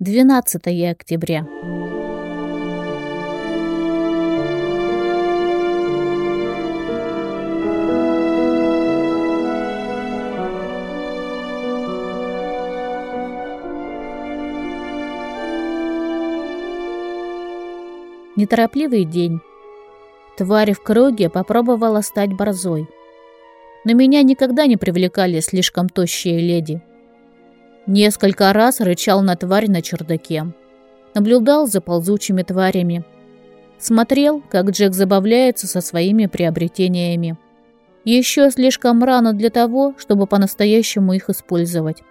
12 октября. Неторопливый день. Тварь в круге попробовала стать борзой. Но меня никогда не привлекали слишком тощие леди. Несколько раз рычал на тварь на чердаке. Наблюдал за ползучими тварями. Смотрел, как Джек забавляется со своими приобретениями. Еще слишком рано для того, чтобы по-настоящему их использовать.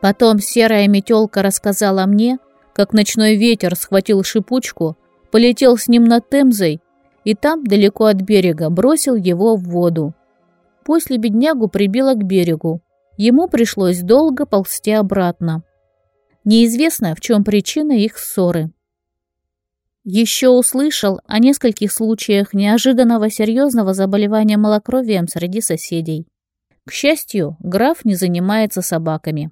Потом серая метелка рассказала мне, как ночной ветер схватил шипучку полетел с ним над Темзой и там, далеко от берега, бросил его в воду. После беднягу прибило к берегу. Ему пришлось долго ползти обратно. Неизвестно, в чем причина их ссоры. Еще услышал о нескольких случаях неожиданного серьезного заболевания малокровием среди соседей. К счастью, граф не занимается собаками.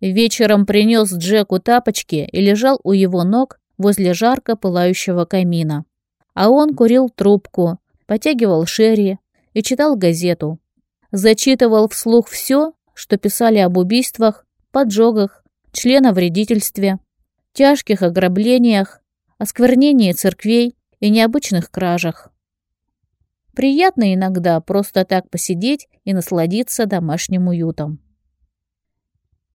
Вечером принес Джеку тапочки и лежал у его ног, возле жарко пылающего камина. А он курил трубку, потягивал шерри и читал газету. Зачитывал вслух все, что писали об убийствах, поджогах, членовредительстве, тяжких ограблениях, осквернении церквей и необычных кражах. Приятно иногда просто так посидеть и насладиться домашним уютом.